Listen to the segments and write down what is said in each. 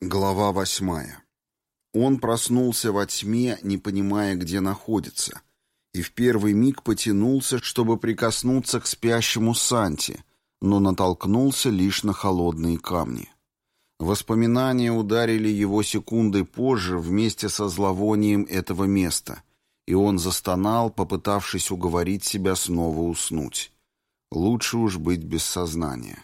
Глава восьмая. Он проснулся во тьме, не понимая, где находится, и в первый миг потянулся, чтобы прикоснуться к спящему Санте, но натолкнулся лишь на холодные камни. Воспоминания ударили его секунды позже вместе со зловонием этого места, и он застонал, попытавшись уговорить себя снова уснуть. Лучше уж быть без сознания.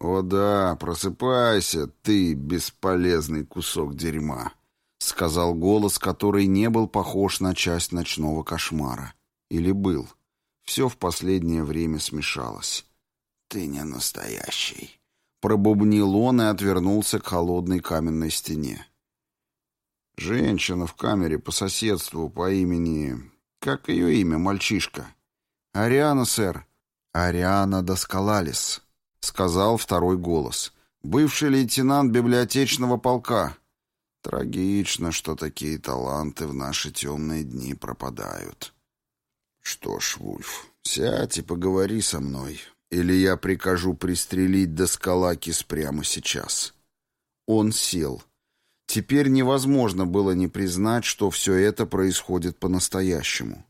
«О да, просыпайся, ты бесполезный кусок дерьма», — сказал голос, который не был похож на часть ночного кошмара. Или был. Все в последнее время смешалось. «Ты не настоящий», — пробубнил он и отвернулся к холодной каменной стене. Женщина в камере по соседству по имени... Как ее имя, мальчишка? «Ариана, сэр». «Ариана Доскалалис», — сказал второй голос. «Бывший лейтенант библиотечного полка». Трагично, что такие таланты в наши темные дни пропадают. Что ж, Вульф, сядь и поговори со мной, или я прикажу пристрелить Доскалакис прямо сейчас. Он сел. Теперь невозможно было не признать, что все это происходит по-настоящему.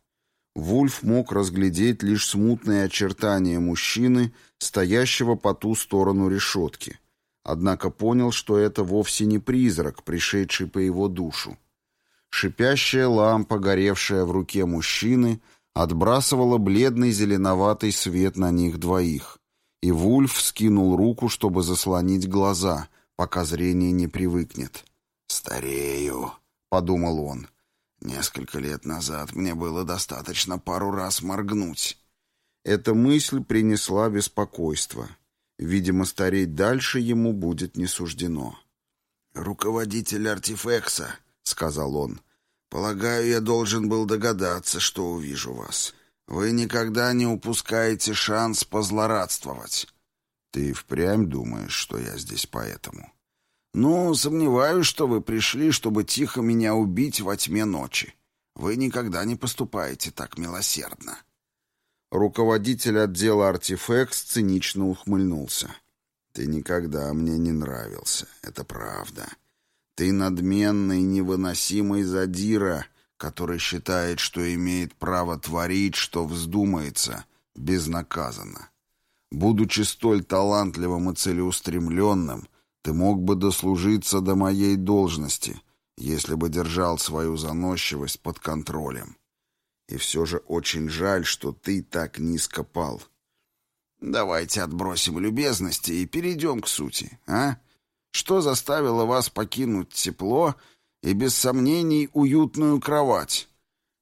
Вульф мог разглядеть лишь смутные очертания мужчины, стоящего по ту сторону решетки. Однако понял, что это вовсе не призрак, пришедший по его душу. Шипящая лампа, горевшая в руке мужчины, отбрасывала бледный зеленоватый свет на них двоих, и Вульф скинул руку, чтобы заслонить глаза, пока зрение не привыкнет. «Старею», — подумал он. Несколько лет назад мне было достаточно пару раз моргнуть. Эта мысль принесла беспокойство. Видимо, стареть дальше ему будет не суждено. «Руководитель артефекса», — сказал он, — «полагаю, я должен был догадаться, что увижу вас. Вы никогда не упускаете шанс позлорадствовать». «Ты впрямь думаешь, что я здесь поэтому?» «Ну, сомневаюсь, что вы пришли, чтобы тихо меня убить во тьме ночи. Вы никогда не поступаете так милосердно». Руководитель отдела «Артефекс» цинично ухмыльнулся. «Ты никогда мне не нравился, это правда. Ты надменный, невыносимый задира, который считает, что имеет право творить, что вздумается, безнаказанно. Будучи столь талантливым и целеустремленным, ты мог бы дослужиться до моей должности, если бы держал свою заносчивость под контролем. И все же очень жаль, что ты так низко пал. Давайте отбросим любезности и перейдем к сути, а? Что заставило вас покинуть тепло и, без сомнений, уютную кровать?»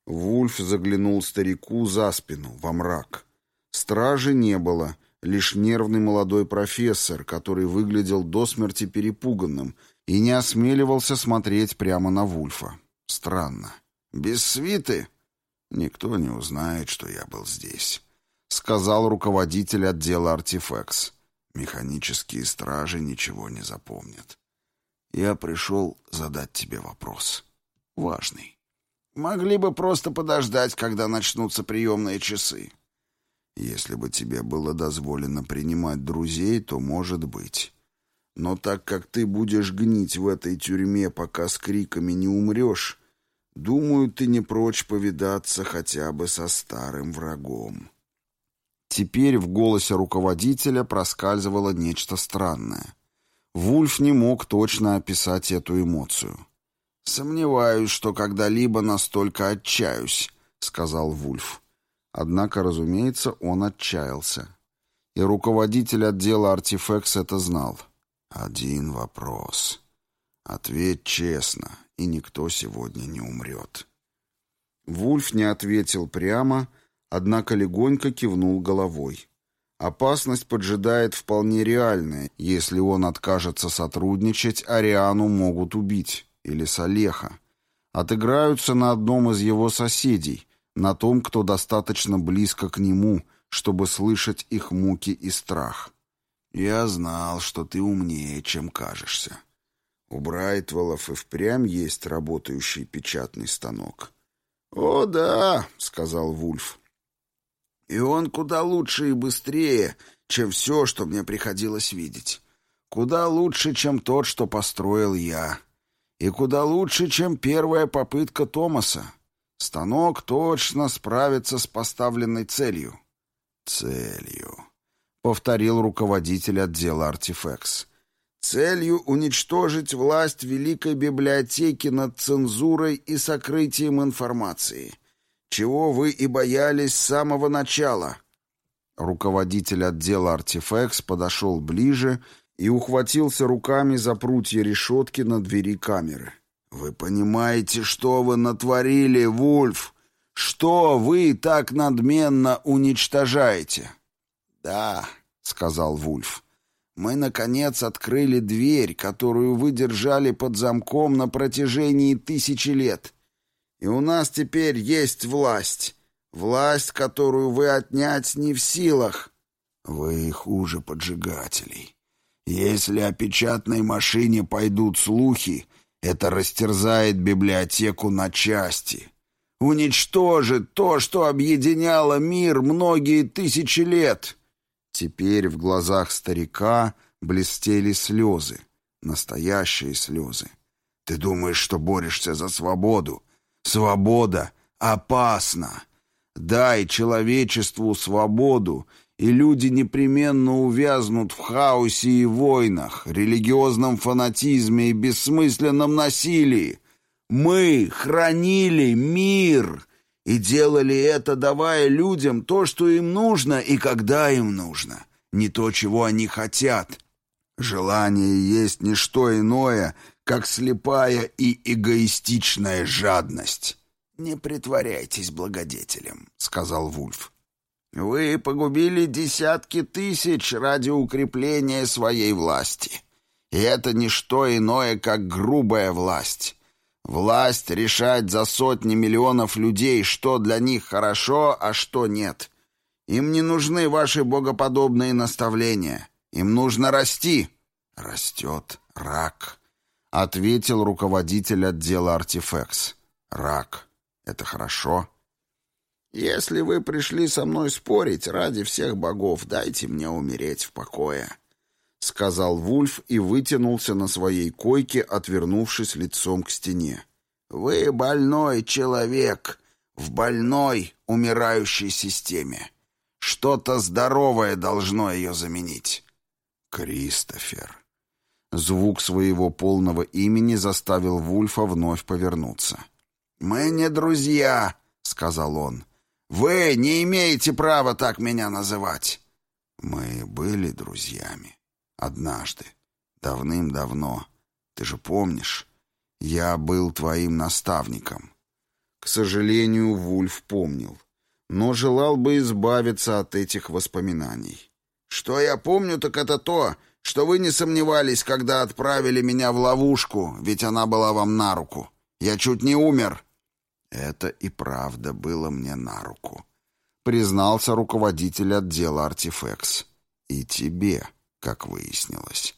Вульф заглянул старику за спину, во мрак. Стражи не было, лишь нервный молодой профессор, который выглядел до смерти перепуганным и не осмеливался смотреть прямо на Вульфа. Странно. «Без свиты?» «Никто не узнает, что я был здесь», — сказал руководитель отдела «Артефекс». «Механические стражи ничего не запомнят. Я пришел задать тебе вопрос. Важный. Могли бы просто подождать, когда начнутся приемные часы. Если бы тебе было дозволено принимать друзей, то может быть. Но так как ты будешь гнить в этой тюрьме, пока с криками не умрешь, думаю, ты не прочь повидаться хотя бы со старым врагом». Теперь в голосе руководителя проскальзывало нечто странное. Вульф не мог точно описать эту эмоцию. «Сомневаюсь, что когда-либо настолько отчаюсь», — сказал Вульф. Однако, разумеется, он отчаялся. И руководитель отдела «Артефекс» это знал. «Один вопрос. Ответь честно, и никто сегодня не умрет». Вульф не ответил прямо, однако легонько кивнул головой. Опасность поджидает вполне реальная. Если он откажется сотрудничать, Ариану могут убить. Или Салеха. Отыграются на одном из его соседей, на том, кто достаточно близко к нему, чтобы слышать их муки и страх. «Я знал, что ты умнее, чем кажешься. У Брайтвеллов и впрямь есть работающий печатный станок. «О, да», — сказал Вульф. «И он куда лучше и быстрее, чем все, что мне приходилось видеть. Куда лучше, чем тот, что построил я. И куда лучше, чем первая попытка Томаса. Станок точно справится с поставленной целью». «Целью», — повторил руководитель отдела «Артифекс» целью уничтожить власть Великой Библиотеки над цензурой и сокрытием информации, чего вы и боялись с самого начала. Руководитель отдела «Артифекс» подошел ближе и ухватился руками за прутья решетки на двери камеры. «Вы понимаете, что вы натворили, Вульф? Что вы так надменно уничтожаете?» «Да», — сказал Вульф, — мы, наконец, открыли дверь, которую вы держали под замком на протяжении тысячи лет. И у нас теперь есть власть. Власть, которую вы отнять не в силах. Вы хуже поджигателей. Если о печатной машине пойдут слухи, это растерзает библиотеку на части. Уничтожит то, что объединяло мир многие тысячи лет. Теперь в глазах старика блестели слезы, настоящие слезы. «Ты думаешь, что борешься за свободу? Свобода опасна! Дай человечеству свободу, и люди непременно увязнут в хаосе и войнах, религиозном фанатизме и бессмысленном насилии. Мы хранили мир!» И делали это, давая людям то, что им нужно и когда им нужно, не то, чего они хотят. Желание есть не что иное, как слепая и эгоистичная жадность. «Не притворяйтесь благодетелем», — сказал Вульф. «Вы погубили десятки тысяч ради укрепления своей власти. И это не что иное, как грубая власть. Власть решать за сотни миллионов людей, что для них хорошо, а что нет. Им не нужны ваши богоподобные наставления. Им нужно расти. Растет рак, — ответил руководитель отдела «Артифекс». Рак. Это хорошо. Если вы пришли со мной спорить, ради всех богов дайте мне умереть в покое. — сказал Вульф и вытянулся на своей койке, отвернувшись лицом к стене. «Вы больной человек в больной, умирающей системе. Что-то здоровое должно ее заменить». «Кристофер». Звук своего полного имени заставил Вульфа вновь повернуться. «Мы не друзья», — сказал он. «Вы не имеете права так меня называть». «Мы были друзьями». Однажды. Давным-давно. Ты же помнишь? Я был твоим наставником. К сожалению, Вульф помнил. Но желал бы избавиться от этих воспоминаний. Что я помню, так это то, что вы не сомневались, когда отправили меня в ловушку, ведь она была вам на руку. Я чуть не умер. Это и правда было мне на руку. Признался руководитель отдела «Артифекс». И тебе как выяснилось.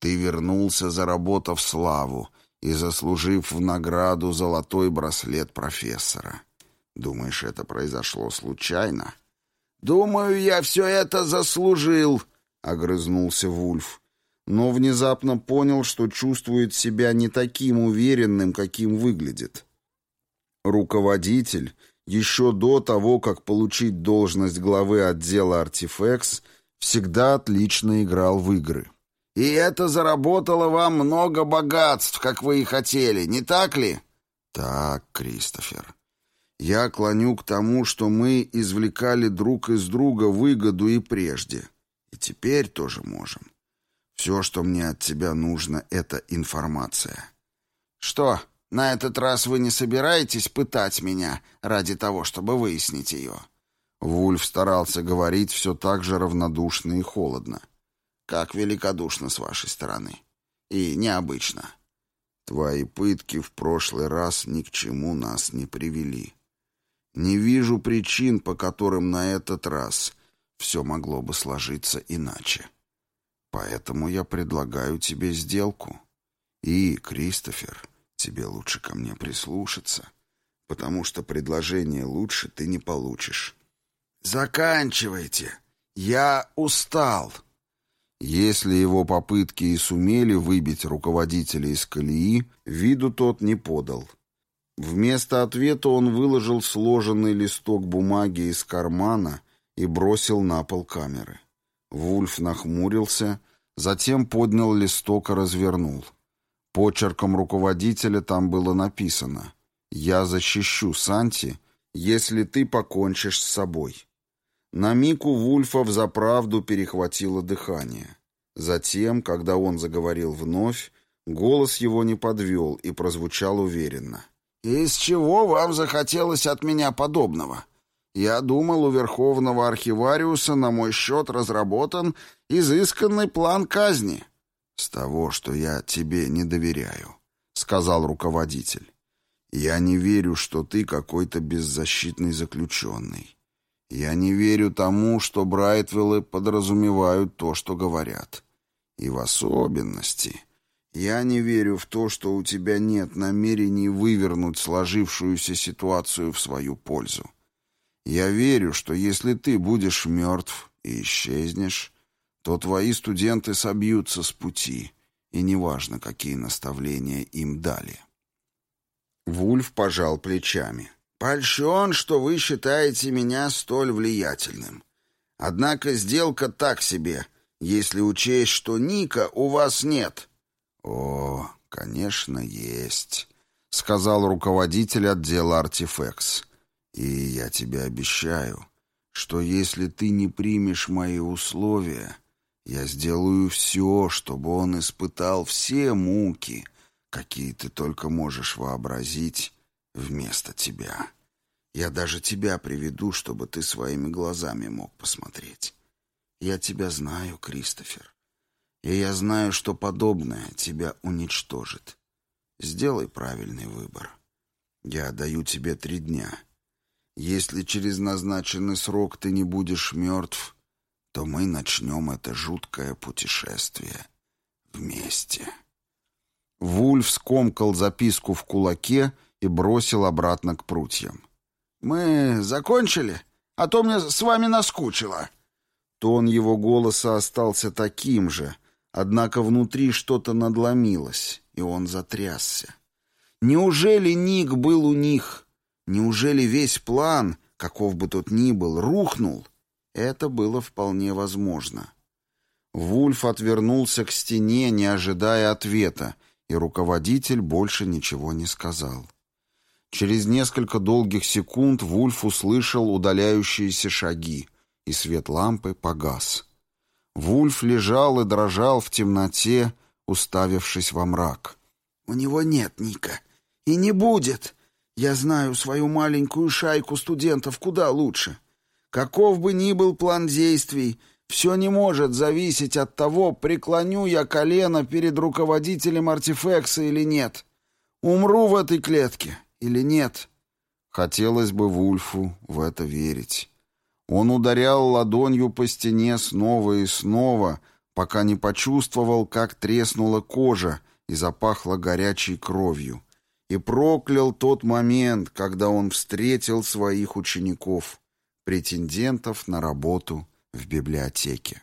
Ты вернулся, заработав славу и заслужив в награду золотой браслет профессора. Думаешь, это произошло случайно? «Думаю, я все это заслужил», — огрызнулся Вульф. Но внезапно понял, что чувствует себя не таким уверенным, каким выглядит. Руководитель, еще до того, как получить должность главы отдела «Артифекс», всегда отлично играл в игры. «И это заработало вам много богатств, как вы и хотели, не так ли?» «Так, Кристофер. Я клоню к тому, что мы извлекали друг из друга выгоду и прежде. И теперь тоже можем. Все, что мне от тебя нужно, — это информация». «Что, на этот раз вы не собираетесь пытать меня ради того, чтобы выяснить ее?» Вульф старался говорить все так же равнодушно и холодно. «Как великодушно с вашей стороны. И необычно. Твои пытки в прошлый раз ни к чему нас не привели. Не вижу причин, по которым на этот раз все могло бы сложиться иначе. Поэтому я предлагаю тебе сделку. И, Кристофер, тебе лучше ко мне прислушаться. потому что предложение лучше ты не получишь. «Заканчивайте! Я устал!» Если его попытки и сумели выбить руководителя из колеи, виду тот не подал. Вместо ответа он выложил сложенный листок бумаги из кармана и бросил на пол камеры. Вульф нахмурился, затем поднял листок и развернул. Почерком руководителя там было написано «Я защищу Санти, если ты покончишь с собой». На миг у Вульфа взаправду перехватило дыхание. Затем, когда он заговорил вновь, голос его не подвел и прозвучал уверенно. «Из чего вам захотелось от меня подобного? Я думал, у Верховного Архивариуса на мой счет разработан изысканный план казни». «С того, что я тебе не доверяю», — сказал руководитель. «Я не верю, что ты какой-то беззащитный заключенный. Я не верю тому, что Брайтвиллы подразумевают то, что говорят. И в особенности я не верю в то, что у тебя нет намерений вывернуть сложившуюся ситуацию в свою пользу. Я верю, что если ты будешь мертв и исчезнешь, то твои студенты собьются с пути, и неважно, какие наставления им дали. Вульф пожал плечами. «Польщен, что вы считаете меня столь влиятельным. Однако сделка так себе, если учесть, что Ника у вас нет». «О, конечно, есть», — сказал руководитель отдела «Артифекс». «И я тебе обещаю, что если ты не примешь мои условия, я сделаю все, чтобы он испытал все муки, какие ты только можешь вообразить, вместо тебя. Я даже тебя приведу, чтобы ты своими глазами мог посмотреть. Я тебя знаю, Кристофер. И я знаю, что подобное тебя уничтожит. Сделай правильный выбор. Я даю тебе три дня. Если через назначенный срок ты не будешь мертв, то мы начнем это жуткое путешествие вместе. Вульф скомкал записку в кулаке и бросил обратно к прутьям. «Мы закончили? А то мне с вами наскучило». Тон его голоса остался таким же, однако внутри что-то надломилось, и он затрясся. Неужели Ник был у них? Неужели весь план, каков бы тот ни был, рухнул? Это было вполне возможно. Вульф отвернулся к стене, не ожидая ответа, и руководитель больше ничего не сказал. Через несколько долгих секунд Вульф услышал удаляющиеся шаги, и свет лампы погас. Вульф лежал и дрожал в темноте, уставившись во мрак. «У него нет Ника. И не будет. Я знаю свою маленькую шайку студентов куда лучше. Каков бы ни был план действий, все не может зависеть от того, преклоню я колено перед руководителем артефекса или нет. Умру в этой клетке или нет. Хотелось бы Вульфу в это верить. Он ударял ладонью по стене снова и снова, пока не почувствовал, как треснула кожа и запахла горячей кровью, и проклял тот момент, когда он встретил своих учеников, претендентов на работу в библиотеке.